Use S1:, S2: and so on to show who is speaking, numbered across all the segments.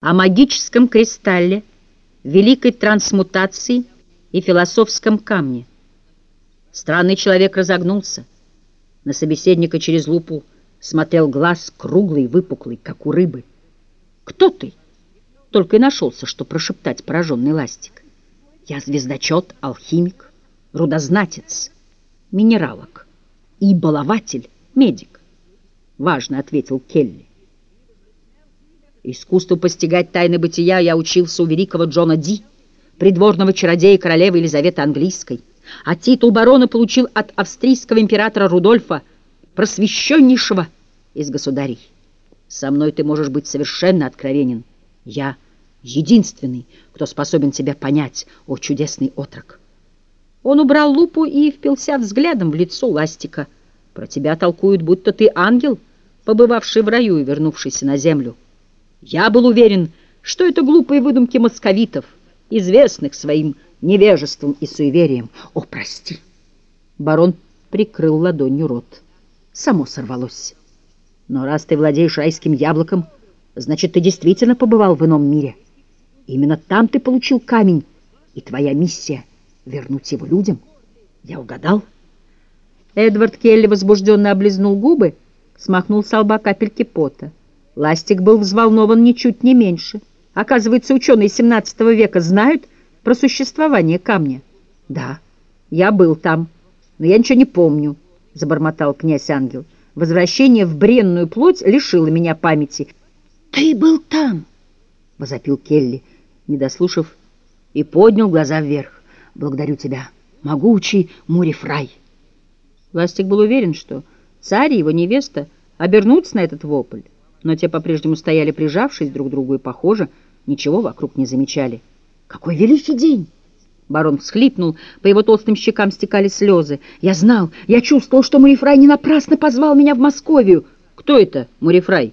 S1: о магическом кристалле, великой трансмутации и философском камне. Странный человек разогнулся. На собеседника через лупу смотрел глаз круглый, выпуклый, как у рыбы. «Кто ты?» Только и нашелся, что прошептать пораженный ластик. «Я звездочет, алхимик, рудознатец, минералог и балователь, медик», — важно ответил Келли. Искусству постигать тайны бытия я учился у великого Джона Ди, придворного чародея королевы Елизаветы Английской, а титул барона получил от австрийского императора Рудольфа, просвещеннейшего из государей. Со мной ты можешь быть совершенно откровенен. Я единственный, кто способен тебя понять, о чудесный отрок. Он убрал лупу и впился взглядом в лицо Ластика. Про тебя толкуют, будто ты ангел, побывавший в раю и вернувшийся на землю. Я был уверен, что это глупые выдумки московитов, известных своим невежеством и суеверием. О, прости! Барон прикрыл ладонью рот. Само сорвалось. Но раз ты владеешь райским яблоком, значит, ты действительно побывал в ином мире. Именно там ты получил камень, и твоя миссия — вернуть его людям. Я угадал? Эдвард Келли возбужденно облизнул губы, смахнул с лба капельки пота. Ластик был взволнован ничуть не меньше. Оказывается, ученые XVII века знают про существование камня. Да, я был там, но я ничего не помню, забормотал князь-ангел. Возвращение в бренную плоть лишило меня памяти. Ты был там, возопил Келли, не дослушав, и поднял глаза вверх. Благодарю тебя, могучий Мурифрай. Ластик был уверен, что царь и его невеста обернутся на этот вопль но те по-прежнему стояли прижавшись друг к другу и, похоже, ничего вокруг не замечали. «Какой великий день!» Барон всхлипнул, по его толстым щекам стекали слезы. «Я знал, я чувствовал, что Мурифрай не напрасно позвал меня в Московию!» «Кто это, Мурифрай?»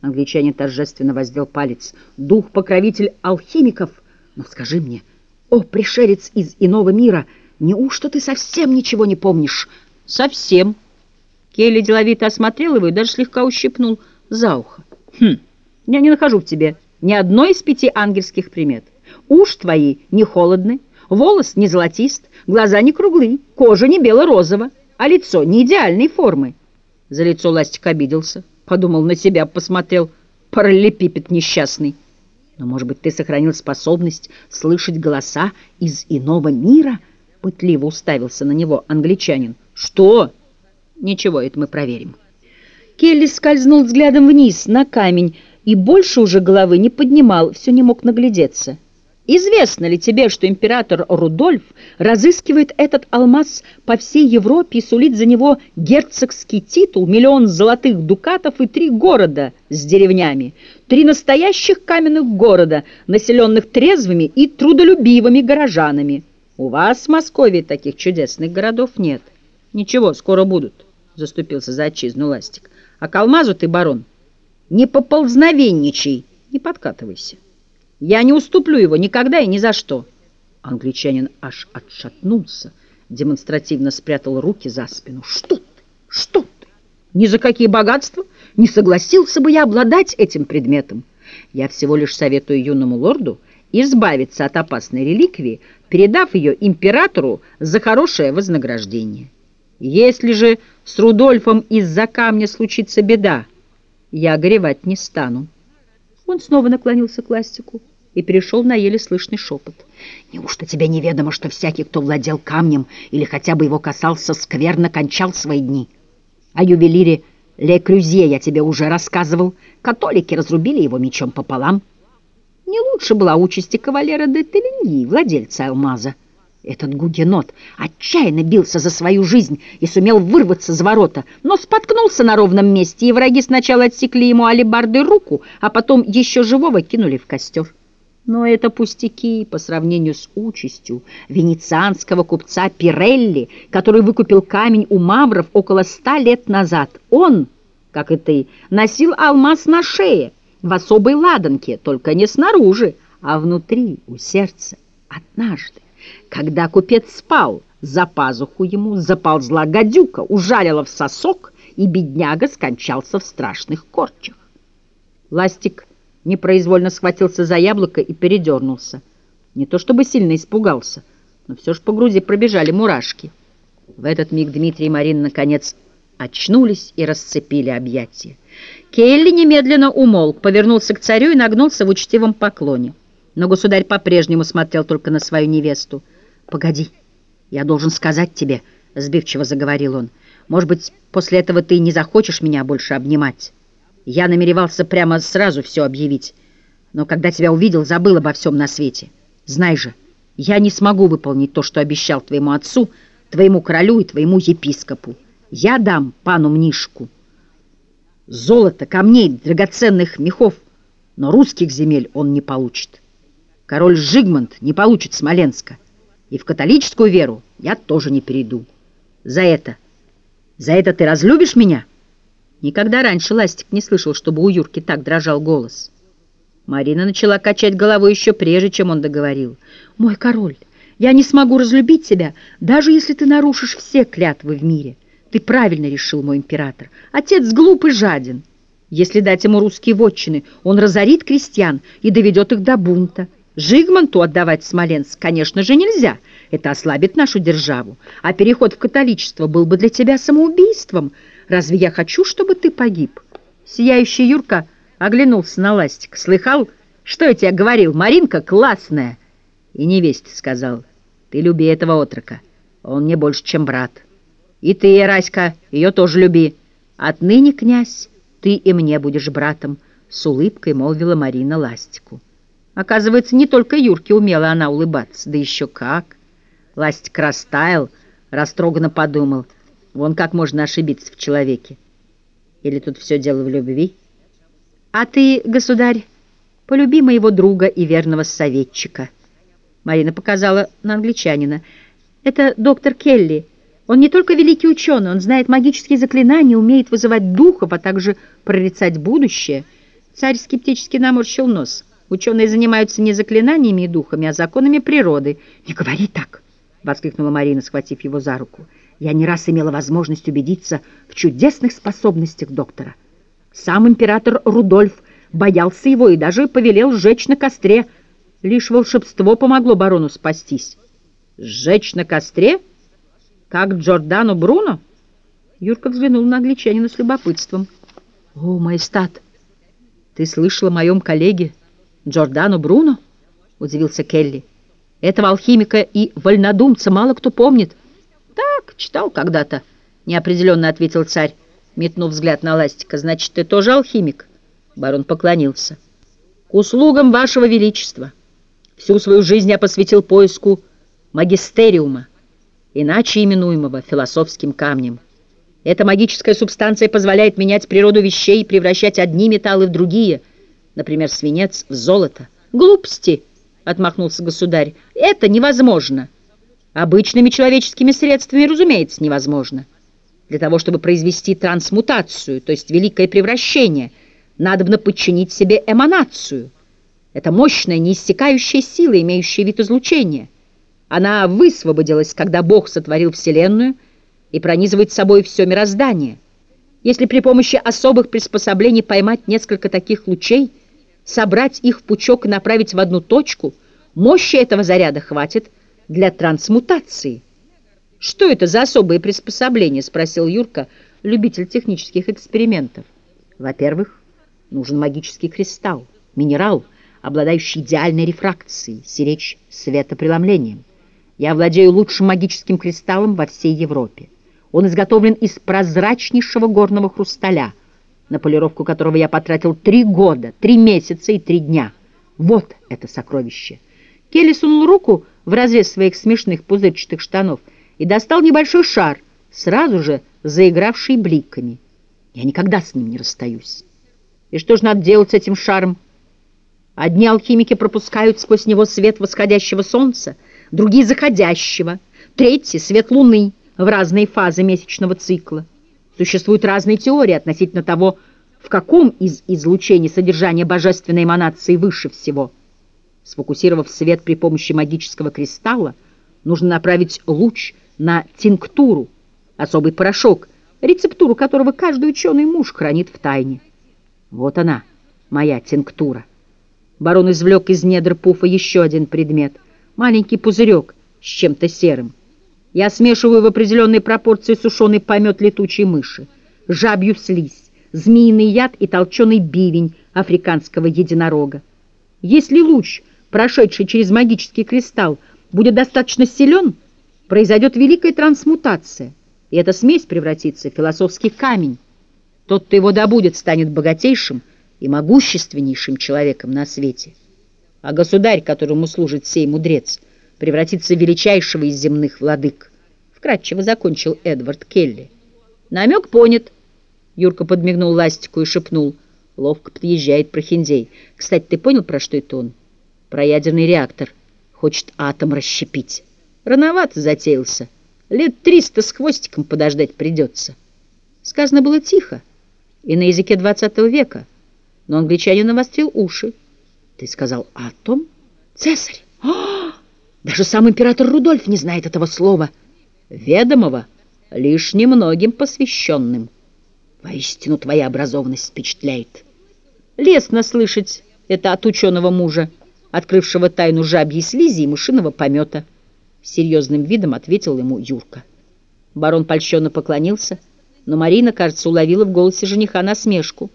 S1: Англичанин торжественно воздел палец. «Дух-покровитель алхимиков! Но скажи мне, о, пришелец из иного мира, неужто ты совсем ничего не помнишь?» «Совсем!» Келли деловито осмотрел его и даже слегка ущипнул – за ухо. Хм, я не нахожу в тебе ни одной из пяти ангельских примет. Уж твои не холодны, волос не золотист, глаза не круглы, кожа не бело-розово, а лицо не идеальной формы. За лицо Ластик обиделся, подумал на себя, посмотрел, параллелепипед несчастный. Но, может быть, ты сохранил способность слышать голоса из иного мира? Пытливо уставился на него англичанин. Что? Ничего, это мы проверим. Келли скользнул взглядом вниз, на камень, и больше уже головы не поднимал, все не мог наглядеться. «Известно ли тебе, что император Рудольф разыскивает этот алмаз по всей Европе и сулит за него герцогский титул, миллион золотых дукатов и три города с деревнями, три настоящих каменных города, населенных трезвыми и трудолюбивыми горожанами? У вас в Москве таких чудесных городов нет. Ничего, скоро будут», — заступился за отчизну Ластик. А к алмазу ты, барон, не поползновенничай, не подкатывайся. Я не уступлю его никогда и ни за что. Англичанин аж отшатнулся, демонстративно спрятал руки за спину. Что ты? Что ты? Ни за какие богатства не согласился бы я обладать этим предметом. Я всего лишь советую юному лорду избавиться от опасной реликвии, передав ее императору за хорошее вознаграждение. Если же с Рудольфом из-за камня случится беда, я горевать не стану. Он снова наклонился к ластику и перешел на еле слышный шепот. «Неужто тебе неведомо, что всякий, кто владел камнем или хотя бы его касался, скверно кончал свои дни? О ювелире Ле Крюзье я тебе уже рассказывал. Католики разрубили его мечом пополам. Не лучше была участи кавалера де Теленьи, владельца алмаза. Этот гугенот отчаянно бился за свою жизнь и сумел вырваться за ворота, но споткнулся на ровном месте, и враги сначала отсекли ему алебарды руку, а потом еще живого кинули в костер. Но это пустяки по сравнению с участью венецианского купца Пирелли, который выкупил камень у мавров около ста лет назад. Он, как и ты, носил алмаз на шее, в особой ладанке, только не снаружи, а внутри, у сердца, однажды. Когда купец спал, за пазуху ему заползла гадюка, ужалила в сосок, и бедняга скончался в страшных корчах. Ластик непроизвольно схватился за яблоко и передернулся. Не то чтобы сильно испугался, но все же по груди пробежали мурашки. В этот миг Дмитрий и Марина, наконец, очнулись и расцепили объятия. Келли немедленно умолк, повернулся к царю и нагнулся в учтивом поклоне. Но государь по-прежнему смотрел только на свою невесту. «Погоди, я должен сказать тебе», — сбивчиво заговорил он. «Может быть, после этого ты не захочешь меня больше обнимать? Я намеревался прямо сразу все объявить, но когда тебя увидел, забыл обо всем на свете. Знай же, я не смогу выполнить то, что обещал твоему отцу, твоему королю и твоему епископу. Я дам пану Мнишку золото, камней, драгоценных мехов, но русских земель он не получит. Король Жигмунд не получит Смоленска, и в католическую веру я тоже не перейду. За это, за это ты разлюбишь меня?» Никогда раньше Ластик не слышал, чтобы у Юрки так дрожал голос. Марина начала качать головой еще прежде, чем он договорил. «Мой король, я не смогу разлюбить тебя, даже если ты нарушишь все клятвы в мире. Ты правильно решил, мой император. Отец глуп и жаден. Если дать ему русские вотчины, он разорит крестьян и доведет их до бунта. Жигманту отдавать Смоленск, конечно же, нельзя. Это ослабит нашу державу. А переход в католичество был бы для тебя самоубийством. Разве я хочу, чтобы ты погиб?» Сияющий Юрка оглянулся на Ластик. «Слыхал, что я тебе говорил? Маринка классная!» И невесте сказал, «Ты люби этого отрока. Он мне больше, чем брат». И ты, Раська, ее тоже люби. Отныне, князь, ты и мне будешь братом, с улыбкой молвила Марина Ластику. Оказывается, не только Юрке умела она улыбаться, да еще как. Ластик растаял, растроганно подумал, вон как можно ошибиться в человеке. Или тут все дело в любви? А ты, государь, полюби моего друга и верного советчика. Марина показала на англичанина. Это доктор Келли, он не только великий ученый, он знает магические заклинания, умеет вызывать духов, а также прорицать будущее. Царь скептически наморщил нос. Ученые занимаются не заклинаниями и духами, а законами природы. «Не говори так!» — воскликнула Марина, схватив его за руку. «Я не раз имела возможность убедиться в чудесных способностях доктора. Сам император Рудольф боялся его и даже повелел сжечь на костре. Лишь волшебство помогло барону спастись». «Сжечь на костре?» «Как Джордано Бруно?» Юрка взглянул на англичанина с любопытством. «О, майстат, ты слышал о моем коллеге Джордано Бруно?» — удивился Келли. «Этого алхимика и вольнодумца мало кто помнит». «Так, читал когда-то», — неопределенно ответил царь, метнув взгляд на Ластика. «Значит, ты тоже алхимик?» Барон поклонился. «К услугам вашего величества. Всю свою жизнь я посвятил поиску магистериума иначе именуемого философским камнем. Эта магическая субстанция позволяет менять природу вещей и превращать одни металлы в другие, например, свинец в золото. «Глупости!» — отмахнулся государь. «Это невозможно!» Обычными человеческими средствами, разумеется, невозможно. Для того, чтобы произвести трансмутацию, то есть великое превращение, надобно подчинить себе эманацию. Это мощная, неиссякающая сила, имеющая вид излучения. Она высвободилась, когда Бог сотворил Вселенную и пронизывает собой все мироздание. Если при помощи особых приспособлений поймать несколько таких лучей, собрать их в пучок и направить в одну точку, мощи этого заряда хватит для трансмутации. «Что это за особые приспособления?» — спросил Юрка, любитель технических экспериментов. «Во-первых, нужен магический кристалл, минерал, обладающий идеальной рефракцией, сиречь светопреломлением. Я владею лучшим магическим кристаллом во всей Европе. Он изготовлен из прозрачнейшего горного хрусталя, на полировку которого я потратил три года, три месяца и три дня. Вот это сокровище. Келли сунул руку в разрез своих смешных пузырчатых штанов и достал небольшой шар, сразу же заигравший бликами. Я никогда с ним не расстаюсь. И что же надо делать с этим шаром? Одни алхимики пропускают сквозь него свет восходящего солнца, другие заходящего, третьи — свет луны в разные фазы месячного цикла. Существуют разные теории относительно того, в каком из излучений содержание божественной эманации выше всего. Сфокусировав свет при помощи магического кристалла, нужно направить луч на тинктуру, особый порошок, рецептуру которого каждый ученый муж хранит в тайне. Вот она, моя тинктура. Барон извлек из недр пуфа еще один предмет. Маленький пузырек с чем-то серым. Я смешиваю в определенной пропорции сушеный помет летучей мыши, жабью слизь, змеиный яд и толченый бивень африканского единорога. Если луч, прошедший через магический кристалл, будет достаточно силен, произойдет великая трансмутация, и эта смесь превратится в философский камень. Тот, кто его добудет, станет богатейшим и могущественнейшим человеком на свете. А государь, которому служит сей мудрец — превратиться в величайшего из земных владык. Вкратчиво закончил Эдвард Келли. Намек понят. Юрка подмигнул ластику и шепнул. Ловко подъезжает прохиндей. Кстати, ты понял, про что это он? Про ядерный реактор. Хочет атом расщепить. Рановато затеялся. Лет триста с хвостиком подождать придется. Сказано было тихо и на языке двадцатого века, но англичанин навострил уши. Ты сказал «атом»? Цесарь! Даже сам император Рудольф не знает этого слова, ведомого лишь немногим посвященным. Воистину твоя образованность впечатляет. Лестно слышать это от ученого мужа, открывшего тайну жабьей слизи и мышиного помета. Серьезным видом ответил ему Юрка. Барон польщенно поклонился, но Марина, кажется, уловила в голосе жениха насмешку.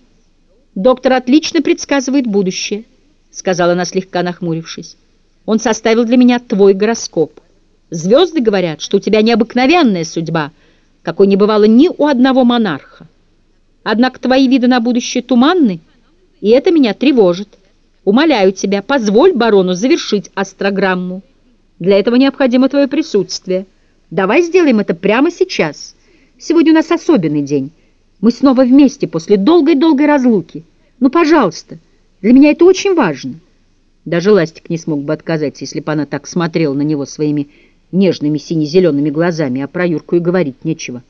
S1: «Доктор отлично предсказывает будущее», — сказала она, слегка нахмурившись. Он составил для меня твой гороскоп. Звезды говорят, что у тебя необыкновенная судьба, какой не бывало ни у одного монарха. Однако твои виды на будущее туманны, и это меня тревожит. Умоляю тебя, позволь барону завершить астрограмму. Для этого необходимо твое присутствие. Давай сделаем это прямо сейчас. Сегодня у нас особенный день. Мы снова вместе после долгой-долгой разлуки. Ну, пожалуйста, для меня это очень важно. Даже Ластик не смог бы отказать, если бы она так смотрела на него своими нежными сине-зелеными глазами, а про Юрку и говорить нечего.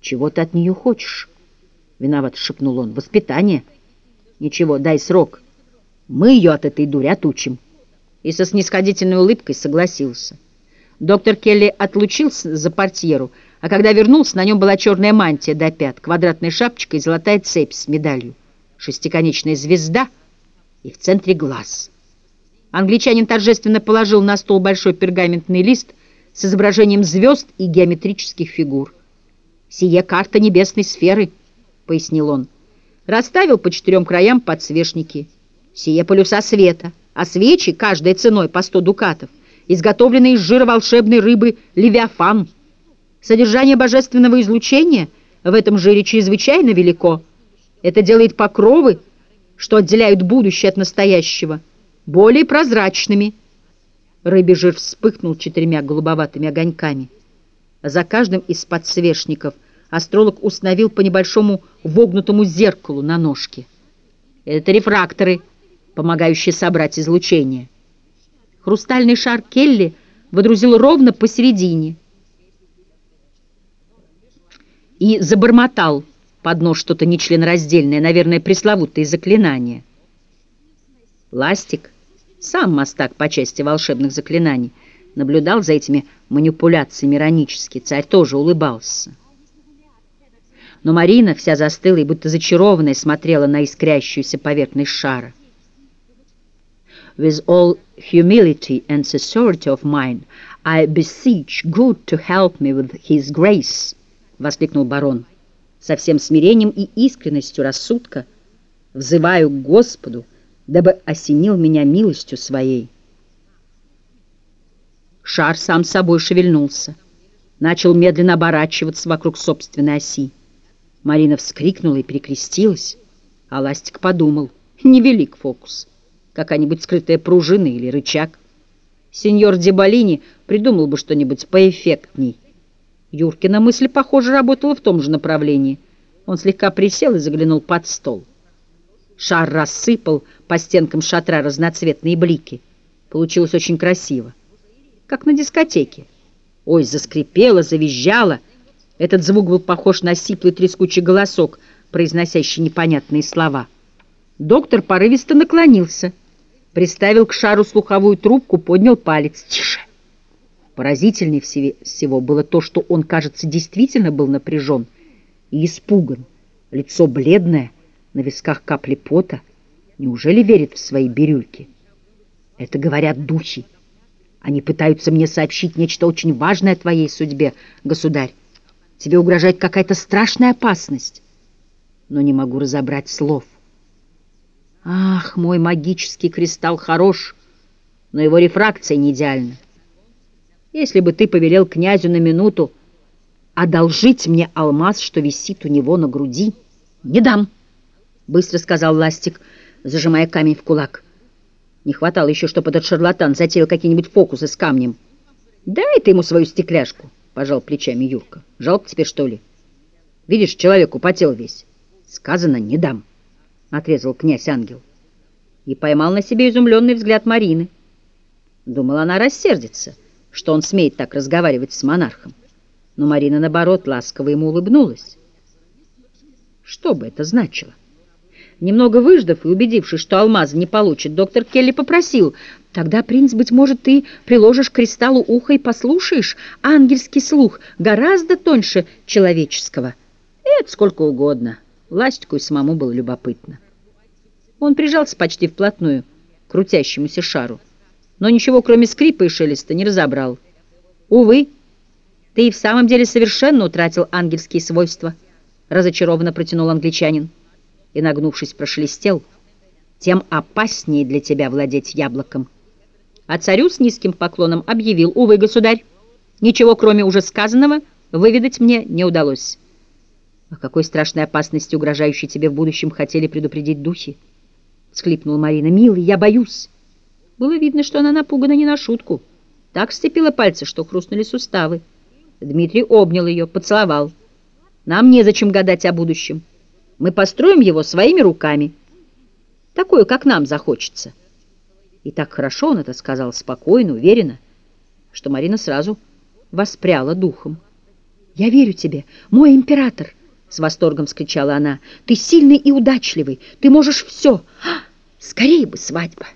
S1: «Чего ты от нее хочешь?» — виноват шепнул он. «Воспитание?» «Ничего, дай срок. Мы ее от этой дури отучим». И со снисходительной улыбкой согласился. Доктор Келли отлучился за портьеру, а когда вернулся, на нем была черная мантия до пят, квадратная шапочка и золотая цепь с медалью. Шестиконечная звезда — и в центре глаз. Англичанин торжественно положил на стол большой пергаментный лист с изображением звезд и геометрических фигур. «Сие карта небесной сферы», — пояснил он. Расставил по четырем краям подсвечники. «Сие полюса света, а свечи, каждой ценой по сто дукатов, изготовлены из жира волшебной рыбы левиафан. Содержание божественного излучения в этом жире чрезвычайно велико. Это делает покровы, что отделяют будущее от настоящего, более прозрачными. Рыбий жир вспыхнул четырьмя голубоватыми огоньками. За каждым из подсвечников астролог установил по небольшому вогнутому зеркалу на ножке. Это рефракторы, помогающие собрать излучение. Хрустальный шар Келли водрузил ровно посередине и забормотал — под нос что-то нечленораздельное, наверное, пресловутые заклинания. Ластик, сам мастак по части волшебных заклинаний, наблюдал за этими манипуляциями иронически. Царь тоже улыбался. Но Марина, вся застыла и будто зачарованная, смотрела на искрящуюся поверхность шара. With all humility and sincerity of mind, I beseech God to help me with his grace, — воскликнул барон со всем смирением и искренностью рассудка, взываю к Господу, дабы осенил меня милостью своей. Шар сам собой шевельнулся, начал медленно оборачиваться вокруг собственной оси. Марина вскрикнула и перекрестилась, а Ластик подумал, невелик фокус, какая-нибудь скрытая пружина или рычаг. Сеньор Дебалини придумал бы что-нибудь поэффектней. Юркина мысль, похоже, работала в том же направлении. Он слегка присел и заглянул под стол. Шар рассыпал по стенкам шатра разноцветные блики. Получилось очень красиво, как на дискотеке. Ой, заскрипело, завизжало. Этот звук был похож на сиплый трескучий голосок, произносящий непонятные слова. Доктор порывисто наклонился, приставил к шару слуховую трубку, поднял палец. «Тише!» Поразительнее всего было то, что он, кажется, действительно был напряжен и испуган. Лицо бледное, на висках капли пота. Неужели верит в свои бирюльки? Это говорят духи. Они пытаются мне сообщить нечто очень важное о твоей судьбе, государь. Тебе угрожает какая-то страшная опасность, но не могу разобрать слов. Ах, мой магический кристалл хорош, но его рефракция не идеальна. Если бы ты повелел князю на минуту одолжить мне алмаз, что висит у него на груди, не дам, — быстро сказал Ластик, зажимая камень в кулак. Не хватало еще, чтобы этот шарлатан затеял какие-нибудь фокусы с камнем. «Дай ты ему свою стекляшку», — пожал плечами Юрка. «Жалко тебе, что ли? Видишь, человек употел весь. Сказано, не дам», — отрезал князь-ангел. И поймал на себе изумленный взгляд Марины. Думала, она рассердится, что он смеет так разговаривать с монархом. Но Марина, наоборот, ласково ему улыбнулась. Что бы это значило? Немного выждав и убедившись, что алмаза не получит, доктор Келли попросил, «Тогда, принц, быть может, ты приложишь к кристаллу ухо и послушаешь ангельский слух, гораздо тоньше человеческого». Это сколько угодно. Ластику и самому было любопытно. Он прижался почти вплотную к крутящемуся шару, но ничего, кроме скрипа и шелеста, не разобрал. «Увы, ты и в самом деле совершенно утратил ангельские свойства», разочарованно протянул англичанин и, нагнувшись, прошелестел, тем опаснее для тебя владеть яблоком. А царю с низким поклоном объявил, увы, государь, ничего, кроме уже сказанного, выведать мне не удалось. О какой страшной опасности, угрожающей тебе в будущем, хотели предупредить духи? Схлипнула Марина. Милый, я боюсь. Было видно, что она напугана не на шутку. Так сцепила пальцы, что хрустнули суставы. Дмитрий обнял ее, поцеловал. Нам незачем гадать о будущем. Мы построим его своими руками. Такое, как нам захочется. И так хорошо он это сказал, спокойно, уверенно, что Марина сразу воспряла духом. «Я верю тебе, мой император!» — с восторгом скричала она. «Ты сильный и удачливый, ты можешь все! А, скорее бы свадьба!»